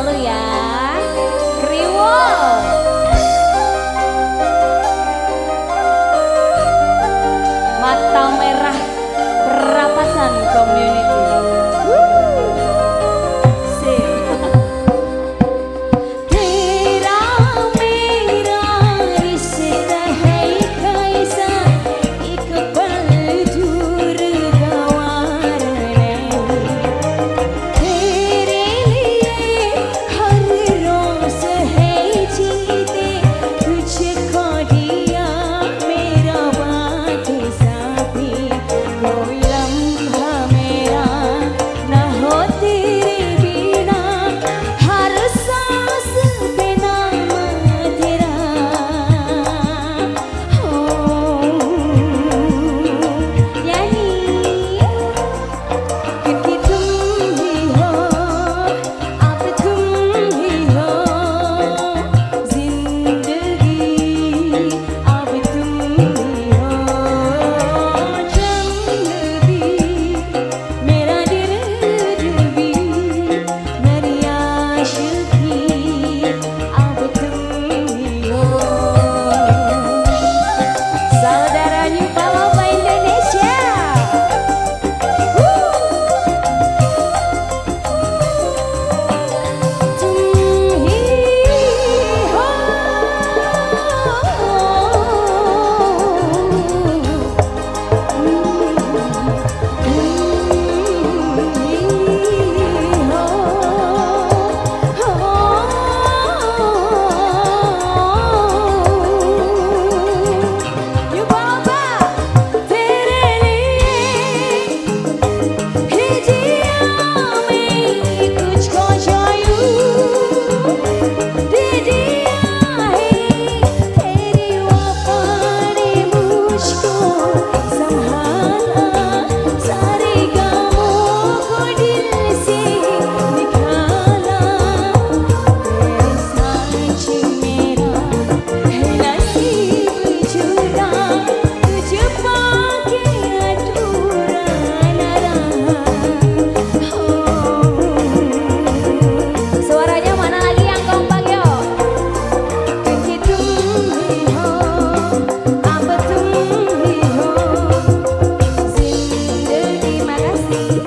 selalu ya. nyanyi kalau Thank you.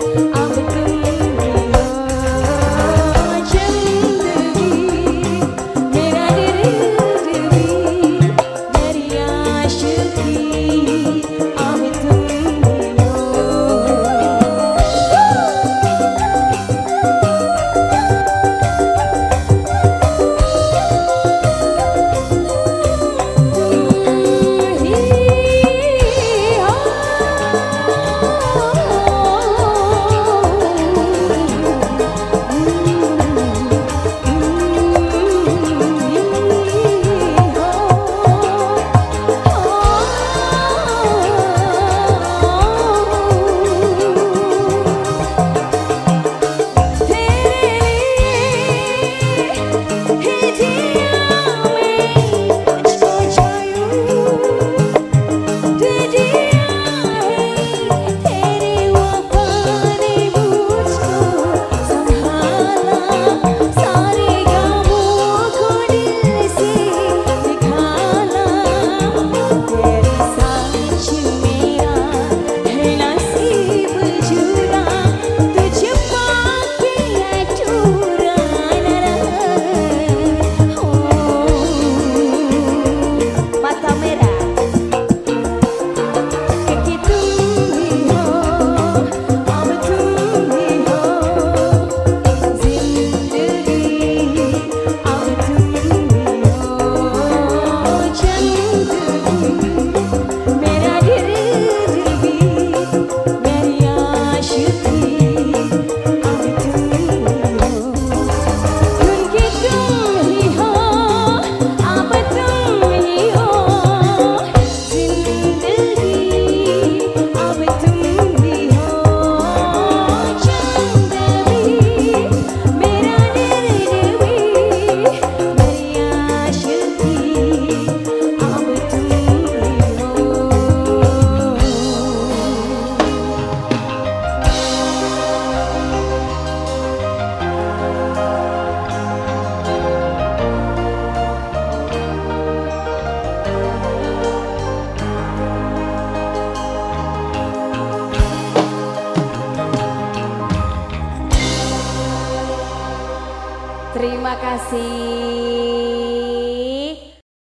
Kasih.